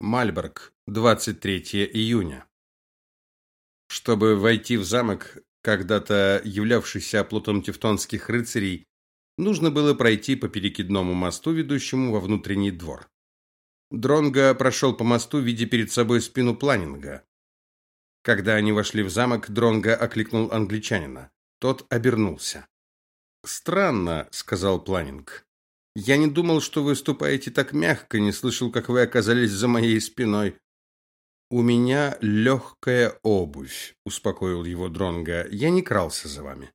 Мальборг, 23 июня. Чтобы войти в замок, когда-то являвшийся оплотом тевтонских рыцарей, нужно было пройти по перекидному мосту, ведущему во внутренний двор. Дронго прошел по мосту, видя перед собой спину Планинга. Когда они вошли в замок, Дронго окликнул англичанина. Тот обернулся. "Странно", сказал Планинг. Я не думал, что вы ступаете так мягко, не слышал, как вы оказались за моей спиной. У меня легкая обувь, успокоил его Дронга. Я не крался за вами.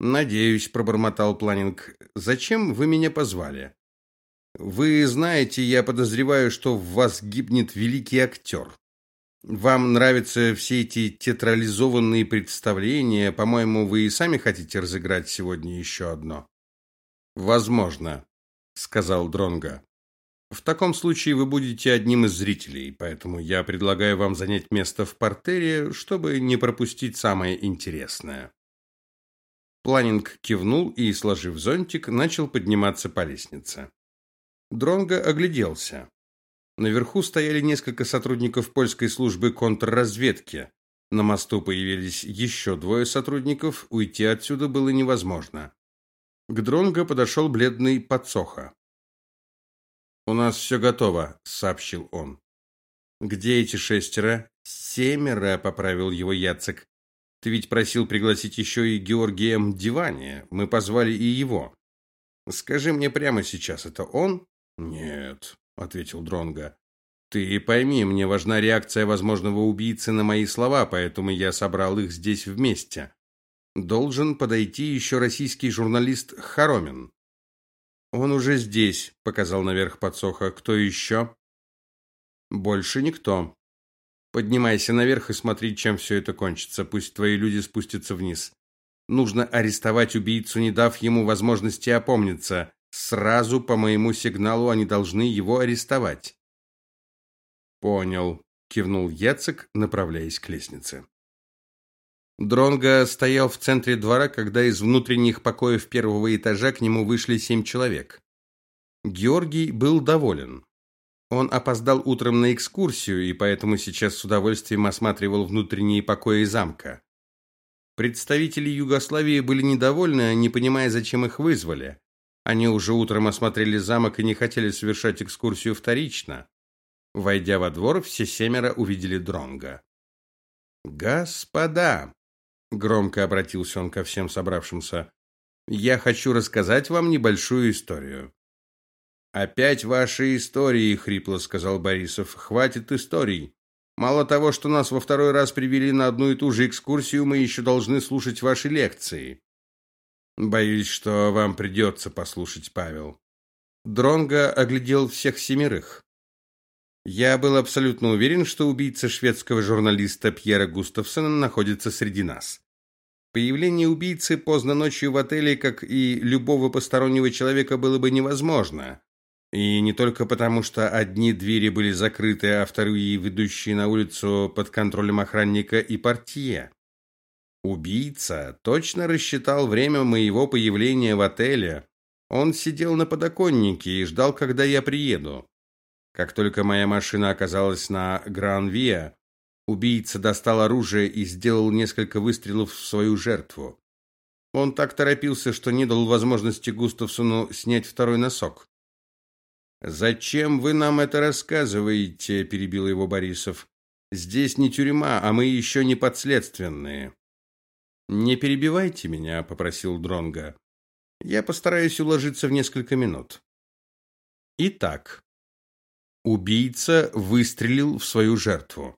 Надеюсь, пробормотал Планинг. Зачем вы меня позвали? Вы знаете, я подозреваю, что в вас гибнет великий актер. Вам нравятся все эти театрализованные представления, по-моему, вы и сами хотите разыграть сегодня еще одно. Возможно, сказал Дронга. В таком случае вы будете одним из зрителей, поэтому я предлагаю вам занять место в партере, чтобы не пропустить самое интересное. Планинг кивнул и, сложив зонтик, начал подниматься по лестнице. Дронго огляделся. Наверху стояли несколько сотрудников польской службы контрразведки. На мосту появились еще двое сотрудников, уйти отсюда было невозможно. К Дронго подошел бледный подсоха. У нас все готово, сообщил он. Где эти шестеро? Семеро, поправил его Яцек. Ты ведь просил пригласить еще и Георгия М. Дивания. Мы позвали и его. Скажи мне прямо сейчас, это он? Нет, ответил Дронга. Ты пойми, мне важна реакция возможного убийцы на мои слова, поэтому я собрал их здесь вместе должен подойти еще российский журналист Харомин. Он уже здесь, показал наверх подсоха. Кто еще?» Больше никто. Поднимайся наверх и смотри, чем все это кончится. Пусть твои люди спустятся вниз. Нужно арестовать убийцу, не дав ему возможности опомниться. Сразу по моему сигналу они должны его арестовать. Понял, кивнул Яцек, направляясь к лестнице. Дронго стоял в центре двора, когда из внутренних покоев первого этажа к нему вышли семь человек. Георгий был доволен. Он опоздал утром на экскурсию и поэтому сейчас с удовольствием осматривал внутренние покои замка. Представители Югославии были недовольны, не понимая, зачем их вызвали. Они уже утром осмотрели замок и не хотели совершать экскурсию вторично. Войдя во двор, все семеро увидели Дронга. "Господа", Громко обратился он ко всем собравшимся. Я хочу рассказать вам небольшую историю. Опять ваши истории, хрипло сказал Борисов. Хватит историй. Мало того, что нас во второй раз привели на одну и ту же экскурсию, мы еще должны слушать ваши лекции. Боюсь, что вам придется послушать, Павел. Дронга оглядел всех семерых. Я был абсолютно уверен, что убийца шведского журналиста Пьера Густавсона находится среди нас. Появление убийцы поздно ночью в отеле, как и любого постороннего человека, было бы невозможно. И не только потому, что одни двери были закрыты, а вторые, ведущие на улицу, под контролем охранника и портье. Убийца точно рассчитал время моего появления в отеле. Он сидел на подоконнике и ждал, когда я приеду. Как только моя машина оказалась на Гран-Виа, убийца достал оружие и сделал несколько выстрелов в свою жертву. Он так торопился, что не дал возможности Густавсону снять второй носок. Зачем вы нам это рассказываете, перебил его Борисов. Здесь не тюрьма, а мы еще не подследственные. Не перебивайте меня, попросил Дронга. Я постараюсь уложиться в несколько минут. Итак, Убийца выстрелил в свою жертву.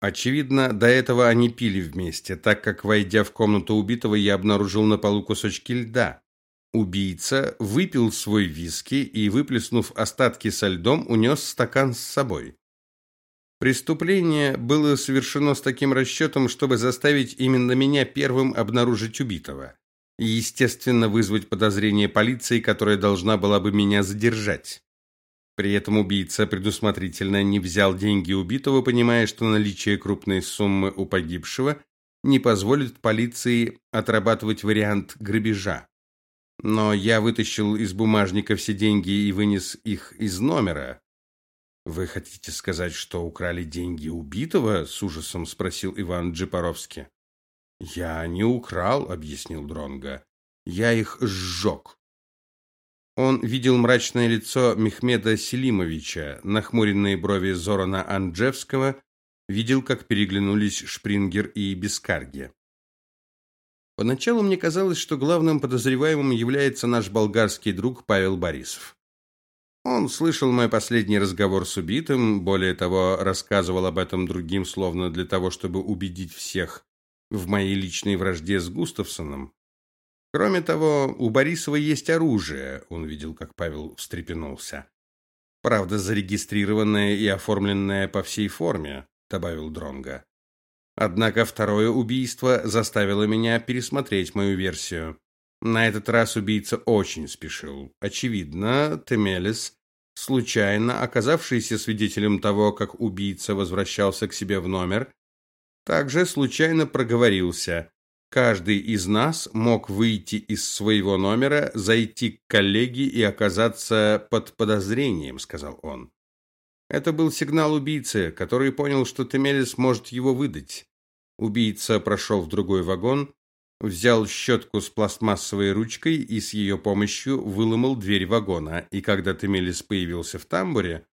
Очевидно, до этого они пили вместе, так как войдя в комнату убитого, я обнаружил на полу кусочки льда. Убийца выпил свой виски и, выплеснув остатки со льдом, унес стакан с собой. Преступление было совершено с таким расчетом, чтобы заставить именно меня первым обнаружить убитого и, естественно, вызвать подозрение полиции, которая должна была бы меня задержать. При этом убийца предусмотрительно не взял деньги убитого, понимая, что наличие крупной суммы у погибшего не позволит полиции отрабатывать вариант грабежа. Но я вытащил из бумажника все деньги и вынес их из номера. Вы хотите сказать, что украли деньги убитого? с ужасом спросил Иван Джипаровский. Я не украл, объяснил Дронга. Я их сжег. Он видел мрачное лицо Мехмеда Селимовича, нахмуренные брови Зорана Анджевского, видел, как переглянулись Шпрингер и Бескарги. Поначалу мне казалось, что главным подозреваемым является наш болгарский друг Павел Борисов. Он слышал мой последний разговор с убитым, более того, рассказывал об этом другим словно для того, чтобы убедить всех в моей личной вражде с Густавсоном. Кроме того, у Борисова есть оружие, он видел, как Павел встрепенулся. Правда, зарегистрированное и оформленное по всей форме, добавил Дронга. Однако второе убийство заставило меня пересмотреть мою версию. На этот раз убийца очень спешил. Очевидно, Темелис, случайно оказавшийся свидетелем того, как убийца возвращался к себе в номер, также случайно проговорился. Каждый из нас мог выйти из своего номера, зайти к коллеге и оказаться под подозрением, сказал он. Это был сигнал убийцы, который понял, что Темелис может его выдать. Убийца прошел в другой вагон, взял щетку с пластмассовой ручкой и с ее помощью выломал дверь вагона, и когда Темелис появился в тамбуре,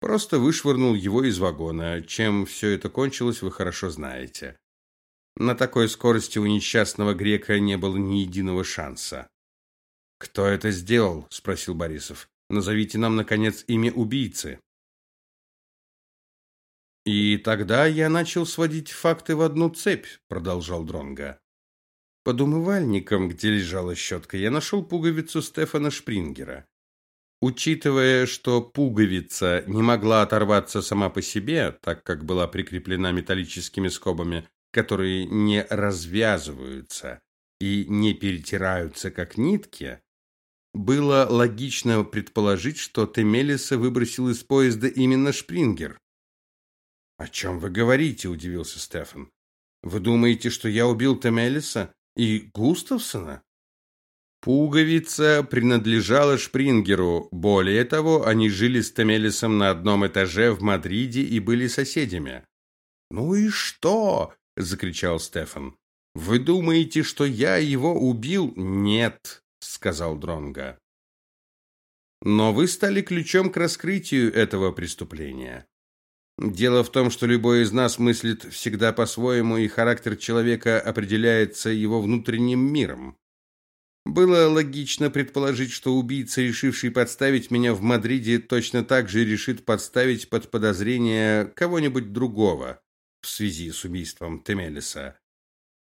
просто вышвырнул его из вагона. Чем все это кончилось, вы хорошо знаете. На такой скорости у несчастного грека не было ни единого шанса. Кто это сделал? спросил Борисов. Назовите нам наконец имя убийцы. И тогда я начал сводить факты в одну цепь, продолжал Дронга. Под умывальником, где лежала щетка, я нашел пуговицу Стефана Шпрингера. Учитывая, что пуговица не могла оторваться сама по себе, так как была прикреплена металлическими скобами, которые не развязываются и не перетираются как нитки, было логично предположить, что Темелиса выбросил из поезда именно Шпрингер. О чем вы говорите, удивился Стефан. Вы думаете, что я убил Темелиса? И Густавсона? Пуговица принадлежала Шпрингеру. Более того, они жили с Темелисом на одном этаже в Мадриде и были соседями. Ну и что? Закричал Стефан. Вы думаете, что я его убил? Нет, сказал Дронга. Но вы стали ключом к раскрытию этого преступления. Дело в том, что любой из нас мыслит всегда по-своему, и характер человека определяется его внутренним миром. Было логично предположить, что убийца, решивший подставить меня в Мадриде, точно так же решит подставить под подозрение кого-нибудь другого в связи с убийством Темелиса.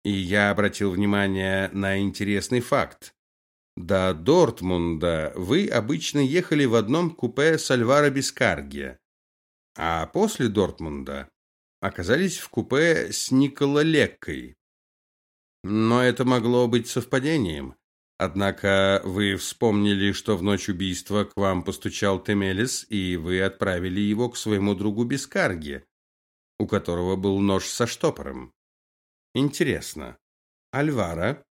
И я обратил внимание на интересный факт. До Дортмунда вы обычно ехали в одном купе с Альваро Бискарги а после Дортмунда оказались в купе с Никола Леккой. Но это могло быть совпадением. Однако вы вспомнили, что в ночь убийства к вам постучал Темелис, и вы отправили его к своему другу Бескарге, у которого был нож со штопором. Интересно. Альвара,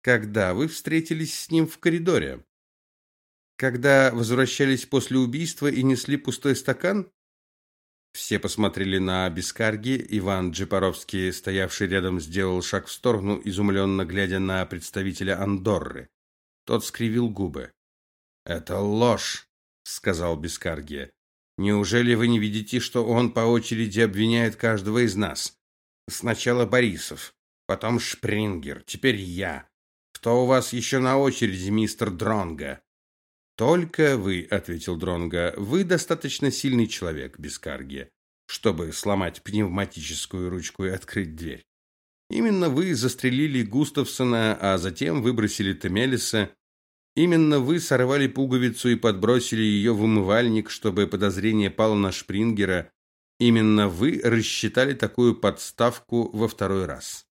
когда вы встретились с ним в коридоре? когда возвращались после убийства и несли пустой стакан? Все посмотрели на Бескарги. Иван Джипаровский, стоявший рядом, сделал шаг в сторону, изумленно глядя на представителя Андорры. Тот скривил губы. "Это ложь", сказал Бескарги. "Неужели вы не видите, что он по очереди обвиняет каждого из нас? Сначала Борисов, потом Шпрингер, теперь я. Кто у вас еще на очереди, мистер Дронга?" Только вы, ответил Дронга. Вы достаточно сильный человек, без карги, чтобы сломать пневматическую ручку и открыть дверь. Именно вы застрелили Густавсона, а затем выбросили Темелиса. Именно вы сорвали пуговицу и подбросили ее в умывальник, чтобы подозрение пало на Шпрингера. Именно вы рассчитали такую подставку во второй раз.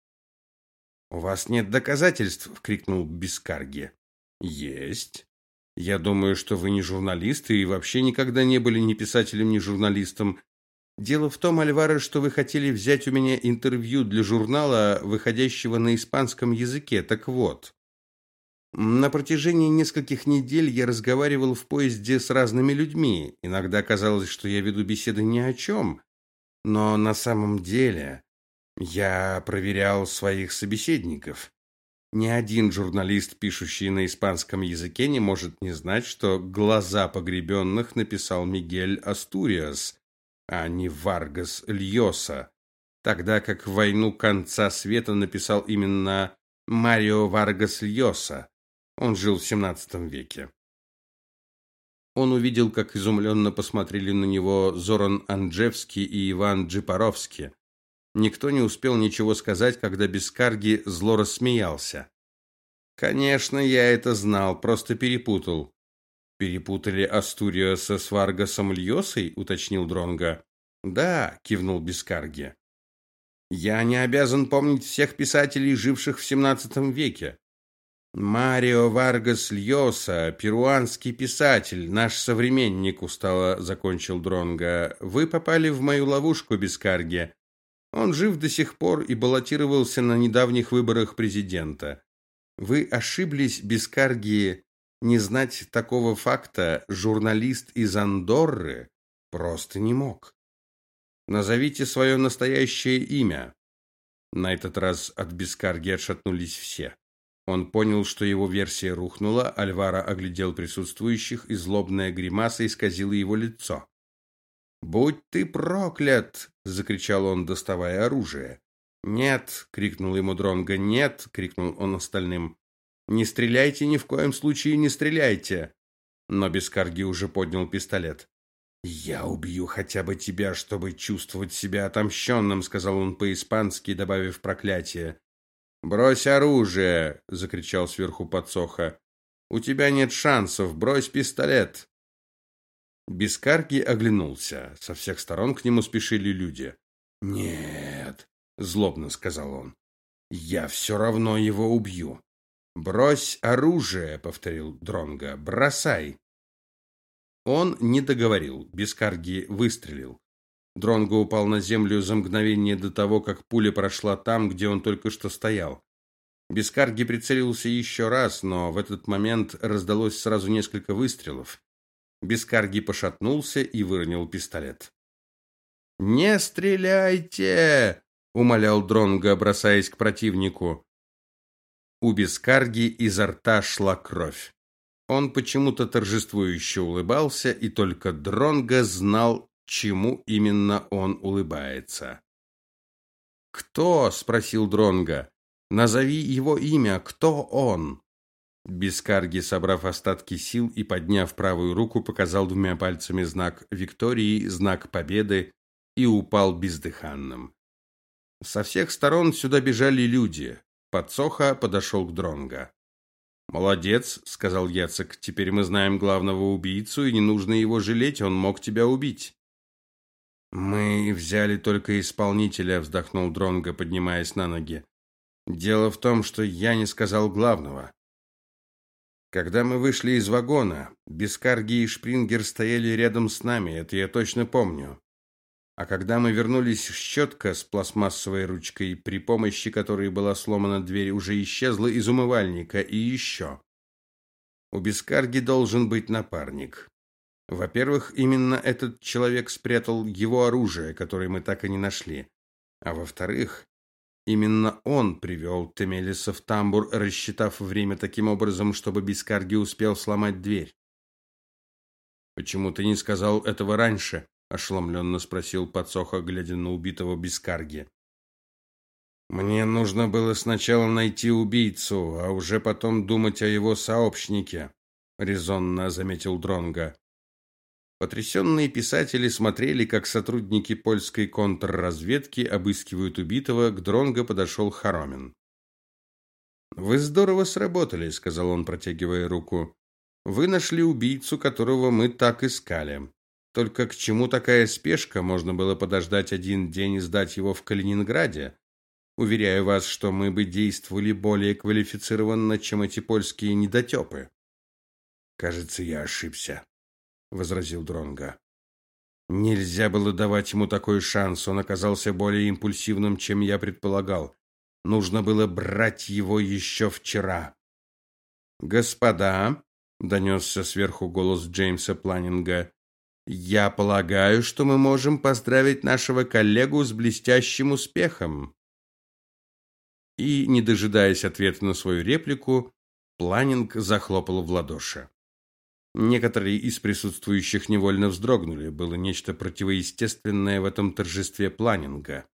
У вас нет доказательств, крикнул Бескарге. Есть. Я думаю, что вы не журналист и вообще никогда не были ни писателем, ни журналистом. Дело в том, Альваро, что вы хотели взять у меня интервью для журнала, выходящего на испанском языке. Так вот, На протяжении нескольких недель я разговаривал в поезде с разными людьми. Иногда казалось, что я веду беседы ни о чем, но на самом деле я проверял своих собеседников. Ни один журналист, пишущий на испанском языке, не может не знать, что «Глаза погребенных» написал Мигель Астуриас, а не Варгас Льоса, тогда как «Войну конца света» написал именно Марио Варгас Льоса. Он жил в XVII веке. Он увидел, как изумленно посмотрели на него Зоран Анджевский и Иван Джипаровский. Никто не успел ничего сказать, когда Бескарги зло рассмеялся. Конечно, я это знал, просто перепутал. Перепутали Астуриоса с Варгасом Льосой, уточнил Дронга. Да, кивнул Бескарги. Я не обязан помнить всех писателей, живших в XVII веке. Марио Варгас Льоса, перуанский писатель, наш современник, устало закончил Дронга. Вы попали в мою ловушку, Бескарги. Он жив до сих пор и баллотировался на недавних выборах президента. Вы ошиблись, Бескарги, не знать такого факта журналист из Андорры просто не мог. Назовите свое настоящее имя. На этот раз от Бескарги отшатнулись все. Он понял, что его версия рухнула, Альвара оглядел присутствующих, и злобная гримаса исказила его лицо. "Будь ты проклят!" закричал он, доставая оружие. "Нет!" крикнул ему Дронга. "Нет!" крикнул он остальным. "Не стреляйте ни в коем случае, не стреляйте!" Но Бескарги уже поднял пистолет. Я убью хотя бы тебя, чтобы чувствовать себя отомщенным», — сказал он по-испански, добавив проклятие. Брось оружие, закричал сверху подсоха. У тебя нет шансов, брось пистолет. Бескарги оглянулся. Со всех сторон к нему спешили люди. "Нет", злобно сказал он. "Я все равно его убью". "Брось оружие", повторил Дронга. "Бросай". Он не договорил. Бескарги выстрелил. Дронго упал на землю за мгновение до того, как пуля прошла там, где он только что стоял. Бескарги прицелился еще раз, но в этот момент раздалось сразу несколько выстрелов. Бескарги пошатнулся и выронил пистолет. "Не стреляйте!" умолял Дронго, бросаясь к противнику. У Бескарги изо рта шла кровь. Он почему-то торжествующе улыбался, и только Дронго знал, чему именно он улыбается. "Кто?" спросил Дронго. "Назови его имя, кто он?" Бескарги, собрав остатки сил и подняв правую руку, показал двумя пальцами знак Виктории, знак победы и упал бездыханным. Со всех сторон сюда бежали люди. Подсоха подошел к Дронго. Молодец, сказал Яцек. Теперь мы знаем главного убийцу, и не нужно его жалеть, он мог тебя убить. Мы взяли только исполнителя, вздохнул Дронго, поднимаясь на ноги. Дело в том, что я не сказал главного. Когда мы вышли из вагона, Бескарги и Шпрингер стояли рядом с нами, это я точно помню. А когда мы вернулись, щетка с пластмассовой ручкой, при помощи которой была сломана дверь, уже исчезла из умывальника, и еще. У Бескарги должен быть напарник. Во-первых, именно этот человек спрятал его оружие, которое мы так и не нашли. А во-вторых, именно он привел Темелиса в тамбур, рассчитав время таким образом, чтобы Бескарги успел сломать дверь. Почему ты не сказал этого раньше? ошеломленно спросил Подсоха, глядя на убитого Бескарги. Мне нужно было сначала найти убийцу, а уже потом думать о его сообщнике, резонно заметил Дронга. Потрясенные писатели смотрели, как сотрудники польской контрразведки обыскивают убитого, к Дронго подошел Харомин. Вы здорово сработали, сказал он, протягивая руку. Вы нашли убийцу, которого мы так искали. Только к чему такая спешка? Можно было подождать один день и сдать его в Калининграде. Уверяю вас, что мы бы действовали более квалифицированно, чем эти польские недотепы. Кажется, я ошибся, возразил Дронга. Нельзя было давать ему такой шанс, он оказался более импульсивным, чем я предполагал. Нужно было брать его еще вчера. Господа, донесся сверху голос Джеймса Планинга. Я полагаю, что мы можем поздравить нашего коллегу с блестящим успехом. И, не дожидаясь ответа на свою реплику, Планинг захлопал в ладоши. Некоторые из присутствующих невольно вздрогнули, было нечто противоестественное в этом торжестве Планинга.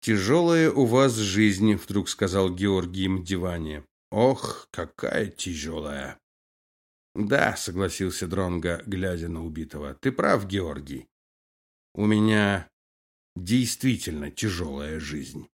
«Тяжелая у вас жизнь, вдруг сказал Георгий Мдиване. Ох, какая тяжелая!» Да, согласился Дронга, глядя на убитого. Ты прав, Георгий. У меня действительно тяжелая жизнь.